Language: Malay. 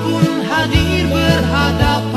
pun hadir berhadapan